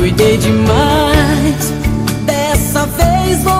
cuidei demais. Dessa vez vou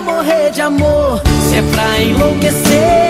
morrer de amor, se é pra enlouquecer.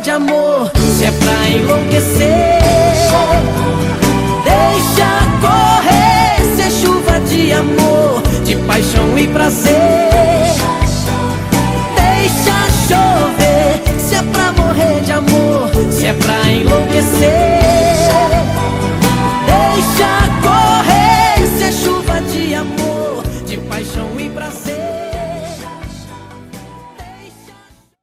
De amor, se é pra enlouquecer. Deixa correr, se é chuva de amor, de paixão e prazer. Deixa chover, se é pra morrer de amor, se é pra enlouquecer.